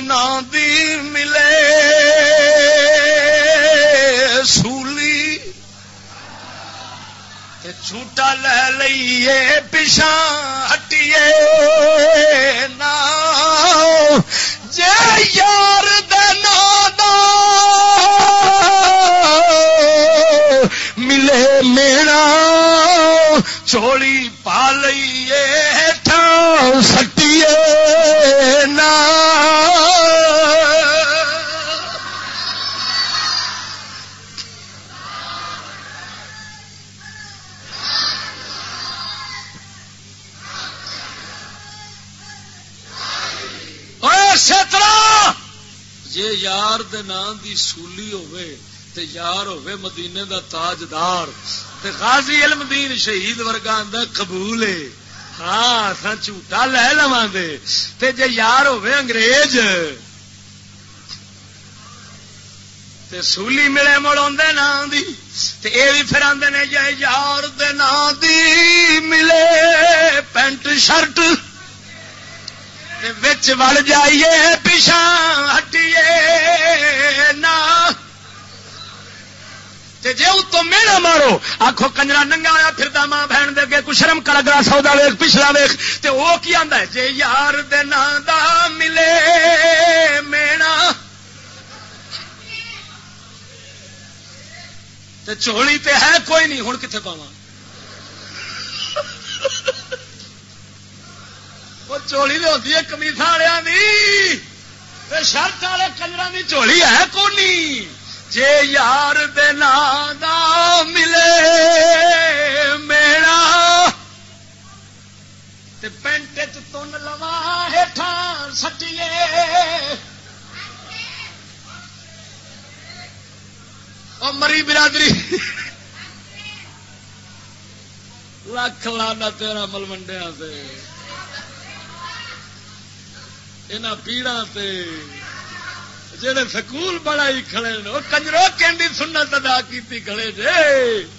نا دی ملے، سولی۔ جھوٹا لے لئیے پچھا ہٹیے۔ نا، جے یار دا ملے میرا چوڑی پا لئیے۔ جی یار نام دی سولی ہوے تے یار ہوے مدینے دا تاجدار تے غازی علم دین شہید ورگا آدھا قبول ہے ہاں سا جھوٹا لے لوا دے تے جے یار ہوے انگریز تے سولی ملے مڑ آدھے نام دی تے اے بھی پھر آدھے نے جے یار دے نام دی ملے پینٹ شرٹ بچ وڑ جائیے پیچھا جی اتو میرا مارو آخو کنجرا ننگا آیا پھر ماں بہن دے گے کچھ شرم کر سودا ویخ پچھلا ویخ تے وہ کی آندا ہے؟ جے یار دا ملے مینا تے چولی تے ہے کوئی نہیں ہوں کتنے پاوا وہ چولی تو ہوتی ہے کمیسا والے شرط والے کنجر کی چولی ہے کونی؟ جے یار دا ملے میرا پینٹ تن لوا ہیٹھا سٹیے۔ مری برادری۔ لکھ لانا تیرا ملوڈیا سے یہاں پیڑا جہے سکول بڑا ہی کھڑے کنجرو کینڈی سنت ادا کی کھڑے جے۔